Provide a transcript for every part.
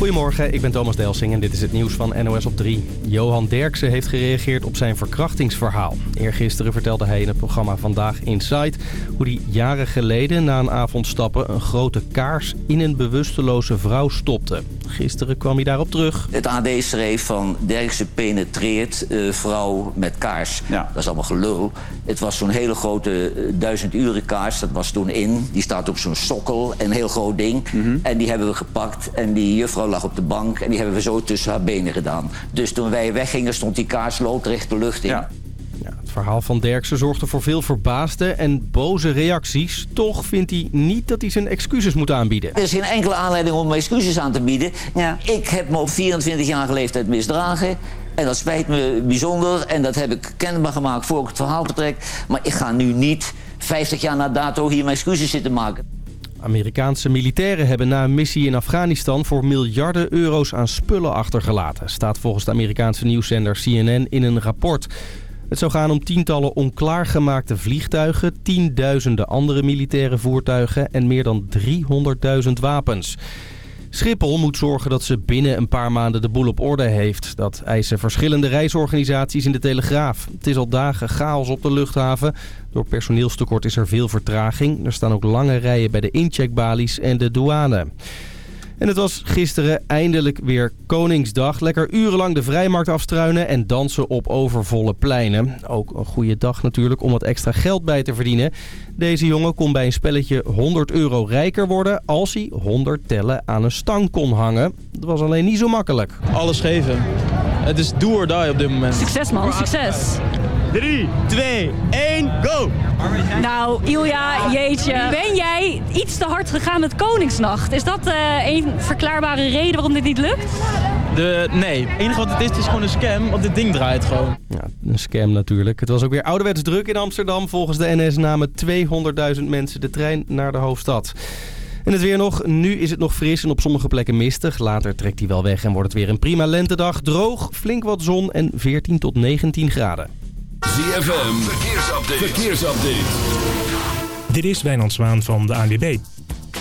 Goedemorgen, ik ben Thomas Delsing en dit is het nieuws van NOS op 3. Johan Derksen heeft gereageerd op zijn verkrachtingsverhaal. Eergisteren vertelde hij in het programma Vandaag Inside... hoe hij jaren geleden na een avondstappen een grote kaars in een bewusteloze vrouw stopte. Gisteren kwam hij daarop terug. Het AD schreef van Derksen penetreert uh, vrouw met kaars. Ja. Dat is allemaal gelul. Het was zo'n hele grote uh, duizend uren kaars. Dat was toen in. Die staat op zo'n sokkel. Een heel groot ding. En die hebben we gepakt. En die juffrouw lag op de bank. En die hebben we zo tussen haar benen gedaan. Dus toen wij weggingen stond die kaars loodrecht de lucht in. Ja. Ja, het verhaal van Derksen zorgde voor veel verbaasde en boze reacties. Toch vindt hij niet dat hij zijn excuses moet aanbieden. Er is geen enkele aanleiding om excuses aan te bieden. Ja. Ik heb me op 24-jarige leeftijd misdragen. En dat spijt me bijzonder. En dat heb ik kenbaar gemaakt voor ik het verhaal betrek. Maar ik ga nu niet 50 jaar na dato hier mijn excuses zitten maken. Amerikaanse militairen hebben na een missie in Afghanistan voor miljarden euro's aan spullen achtergelaten. Staat volgens de Amerikaanse nieuwszender CNN in een rapport. Het zou gaan om tientallen onklaargemaakte vliegtuigen, tienduizenden andere militaire voertuigen en meer dan 300.000 wapens. Schiphol moet zorgen dat ze binnen een paar maanden de boel op orde heeft. Dat eisen verschillende reisorganisaties in de Telegraaf. Het is al dagen chaos op de luchthaven. Door personeelstekort is er veel vertraging. Er staan ook lange rijen bij de incheckbalies en de douane. En het was gisteren eindelijk weer Koningsdag. Lekker urenlang de vrijmarkt afstruinen en dansen op overvolle pleinen. Ook een goede dag natuurlijk om wat extra geld bij te verdienen. Deze jongen kon bij een spelletje 100 euro rijker worden als hij 100 tellen aan een stang kon hangen. Dat was alleen niet zo makkelijk. Alles geven. Het is do or die op dit moment. Succes man, succes. 3, 2, 1, go! Nou, Ilja, jeetje. Ben jij iets te hard gegaan met Koningsnacht? Is dat uh, een verklaarbare reden waarom dit niet lukt? De, nee, het enige wat het is, is gewoon een scam, want dit ding draait gewoon. Ja, een scam natuurlijk. Het was ook weer ouderwets druk in Amsterdam. Volgens de NS namen 200.000 mensen de trein naar de hoofdstad. En het weer nog. Nu is het nog fris en op sommige plekken mistig. Later trekt hij wel weg en wordt het weer een prima lentedag. Droog, flink wat zon en 14 tot 19 graden. ZFM, verkeersupdate. verkeersupdate. Dit is Wijnand Zwaan van de ANWB.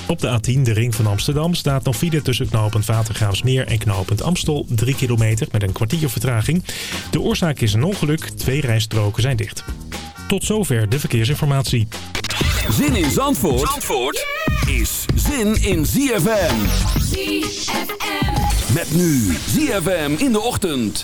Op de A10, de ring van Amsterdam, staat nog file tussen knooppunt Watergraafsmeer en knooppunt Amstel. 3 kilometer met een kwartier vertraging. De oorzaak is een ongeluk. Twee rijstroken zijn dicht. Tot zover de verkeersinformatie. Zin in Zandvoort, Zandvoort is zin in ZFM. ZFM. Met nu ZFM in de ochtend.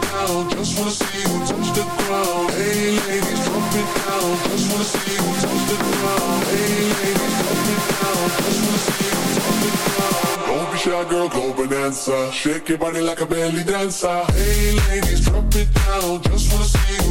down. Just wanna see you touch the ground. Hey, ladies, drop it down. Just wanna see you touch the ground. Hey, ladies, drop it down. Just wanna see you touch the ground. Don't be shy, girl, go bonanza. Shake your body like a belly dancer. Hey, ladies, drop it down. Just wanna see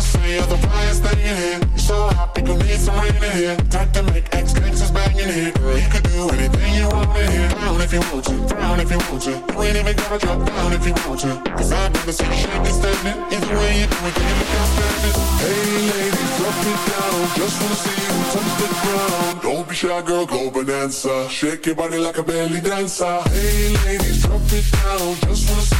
Say you're the finest thing in here. You're so happy, gon' need some rain in here. Time to make ex gangsters bang here. Girl, you can do anything you want in here. Down if you want to, down if you want to. You ain't even gotta drop down if you want to. Cause I've never seen you shaking standing. Either way you do it, you look outstanding? Hey ladies, drop it down. Just wanna see you touch the ground. Don't be shy, girl, go bonanza. Shake your body like a belly dancer. Hey ladies, drop it down. Just wanna see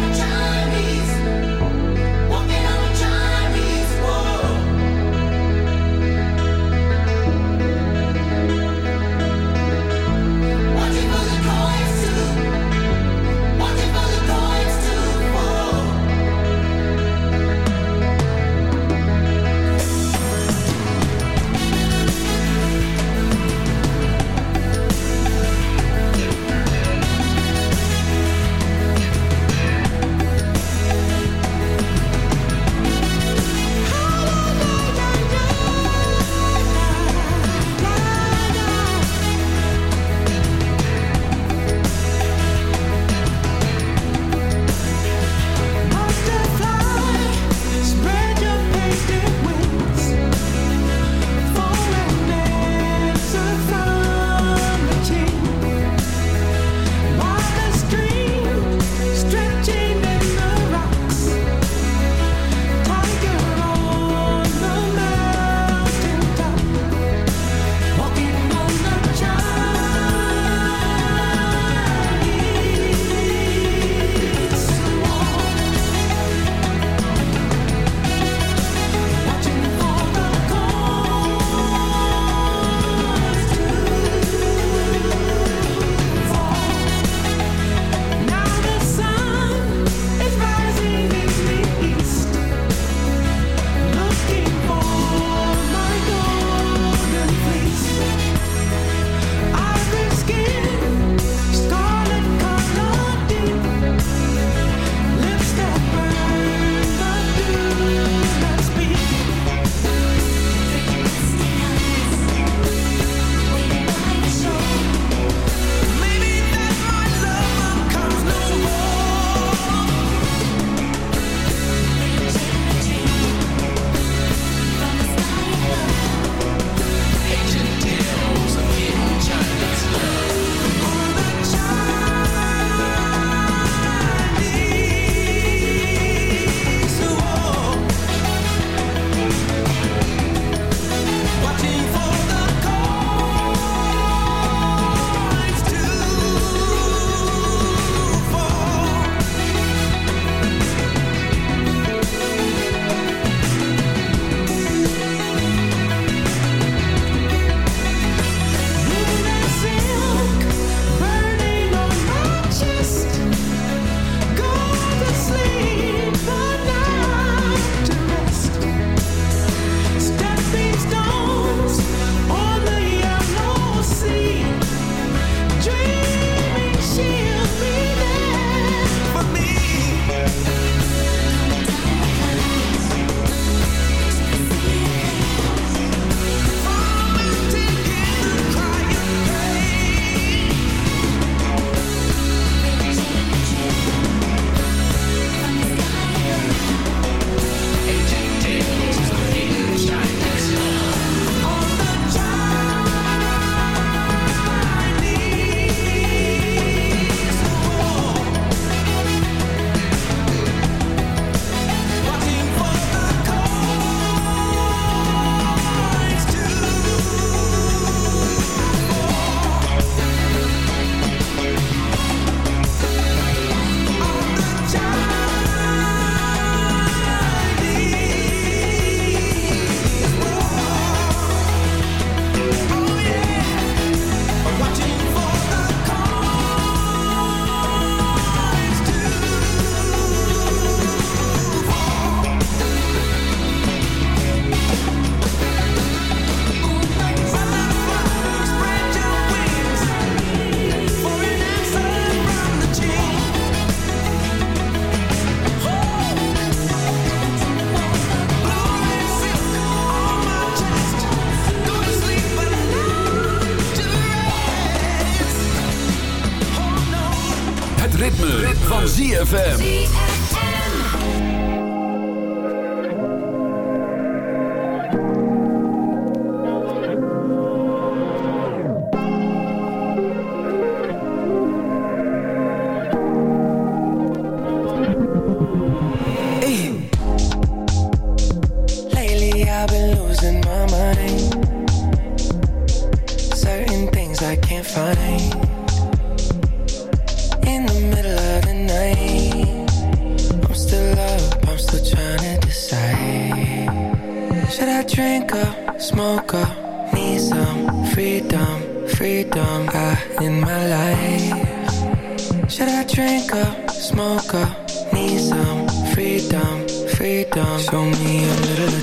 up, need some freedom, freedom ah, in my life? Should I drink up, smoke up, need some freedom, freedom? Show me a little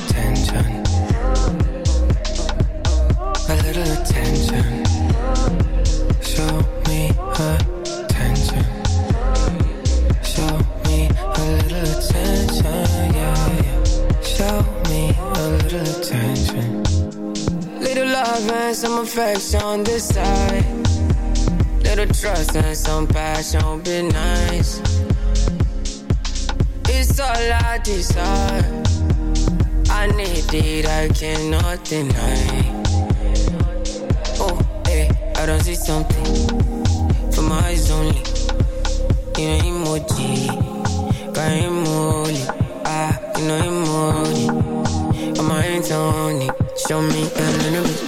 some on side. Little trust and some passion, be nice. It's all I desire. I need it, I cannot deny. Oh, hey, I don't see something for my eyes only. You know emoji, got emoji. Ah, you know emoji. On my hands on it, show me a little bit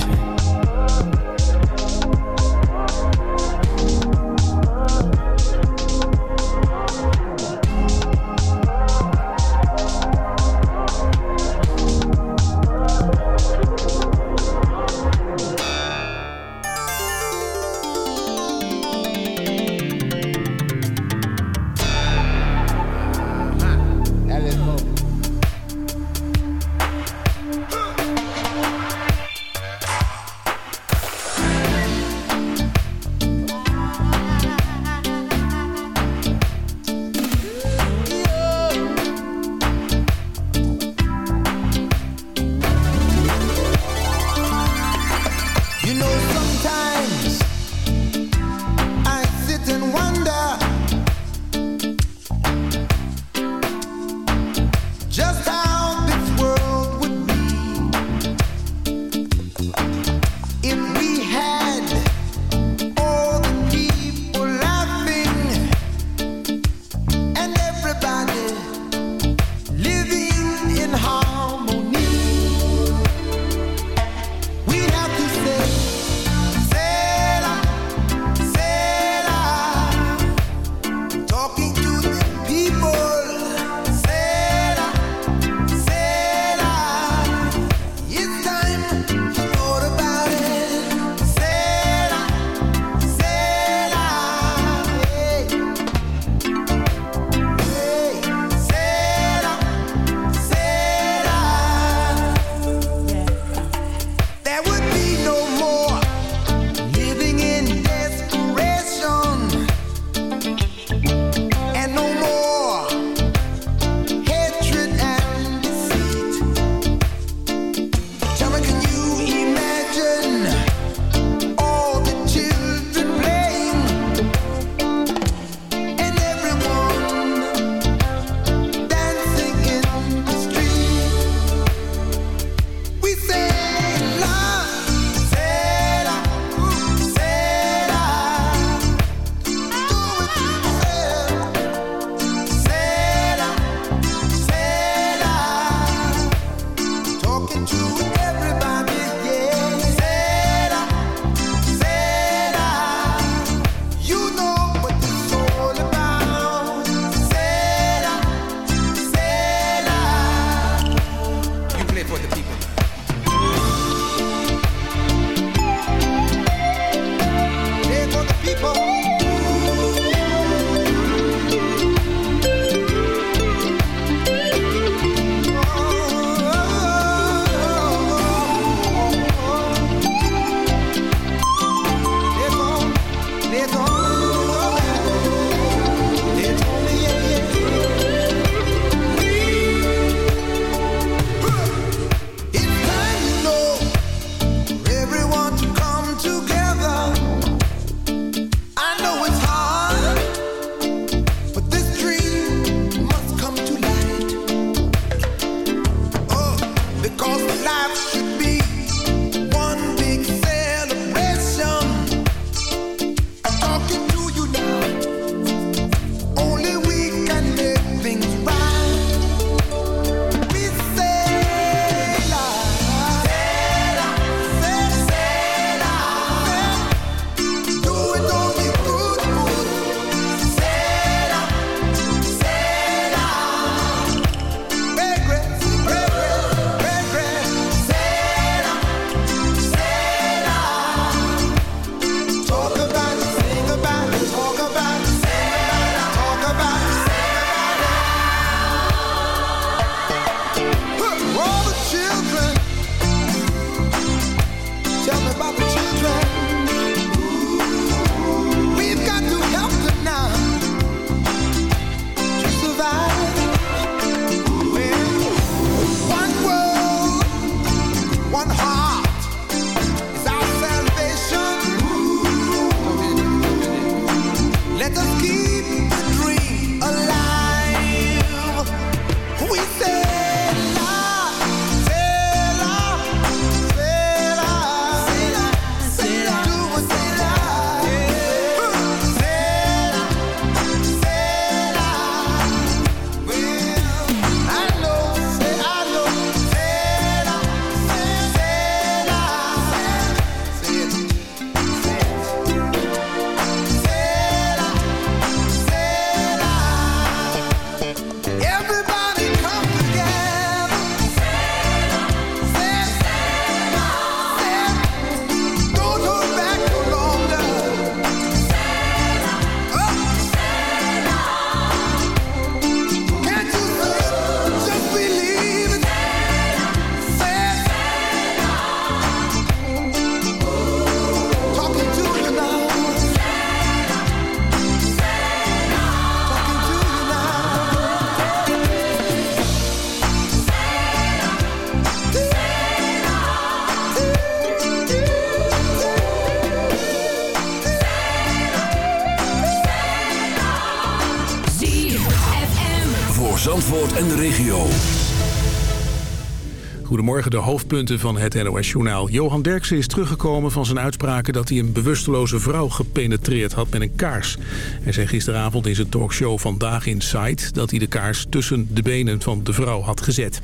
Goedemorgen, de hoofdpunten van het NOS-journaal. Johan Derksen is teruggekomen van zijn uitspraken dat hij een bewusteloze vrouw gepenetreerd had met een kaars. Hij zei gisteravond in zijn talkshow Vandaag Inside dat hij de kaars tussen de benen van de vrouw had gezet.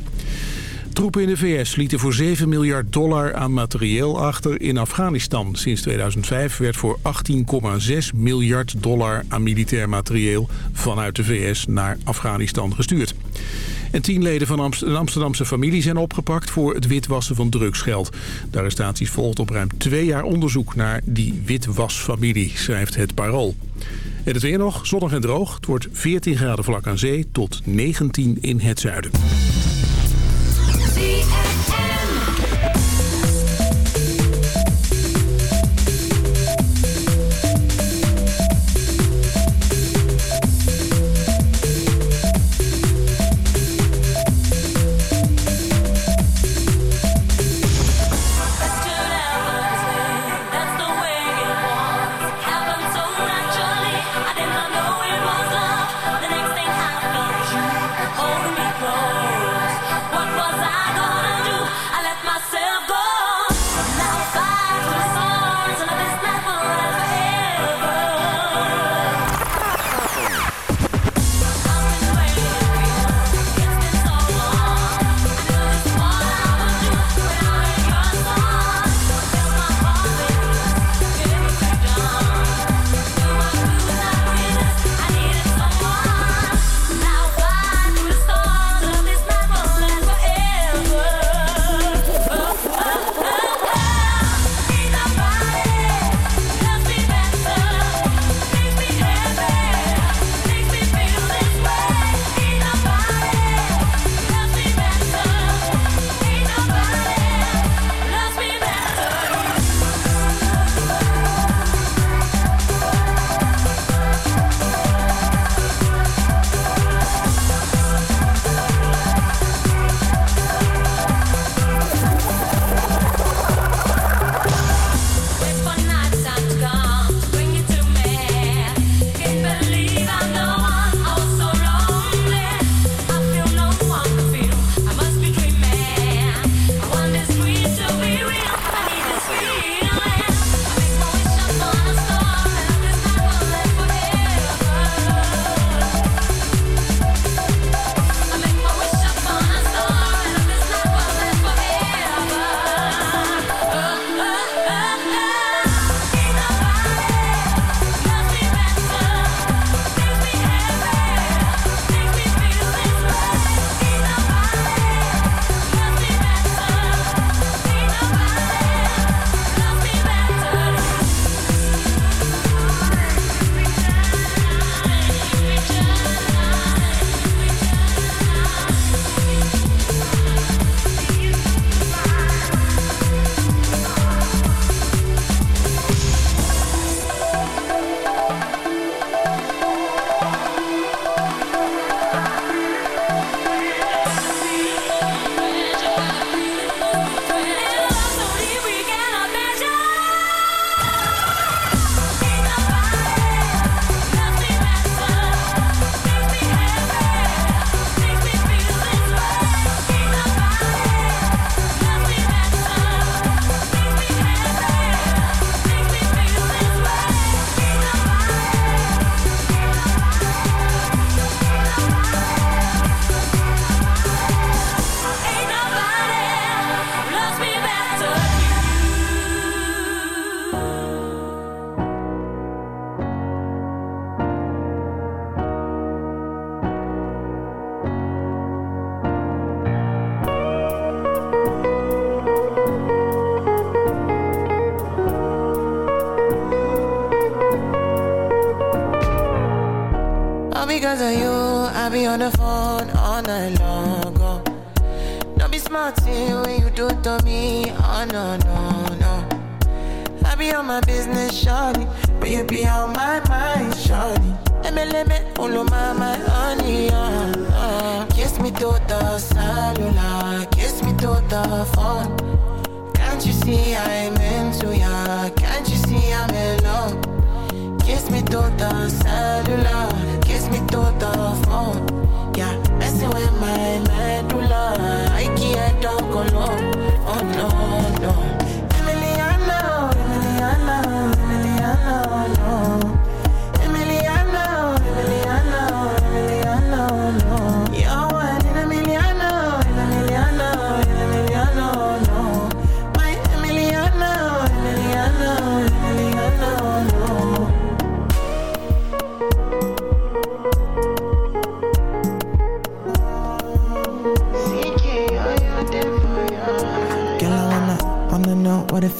Troepen in de VS lieten voor 7 miljard dollar aan materieel achter in Afghanistan. Sinds 2005 werd voor 18,6 miljard dollar aan militair materieel vanuit de VS naar Afghanistan gestuurd. En tien leden van een Amsterdamse familie zijn opgepakt voor het witwassen van drugsgeld. De arrestaties volgt op ruim twee jaar onderzoek naar die witwasfamilie, schrijft het Parool. Het weer nog, zonnig en droog. Het wordt 14 graden vlak aan zee tot 19 in het zuiden. Shawty. But you be on my mind, shawty. Of my, my honey, uh, uh. Kiss me to the cellular, kiss me to the phone. Can't you see I'm into ya? Can't you see I'm in love? Kiss me to the cellular, kiss me to the phone.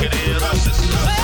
Look at here,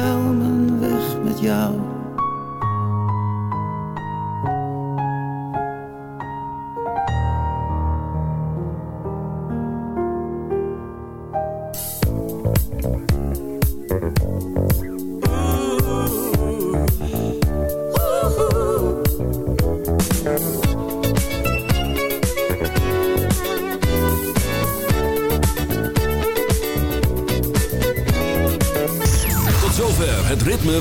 wel mijn weg met jou.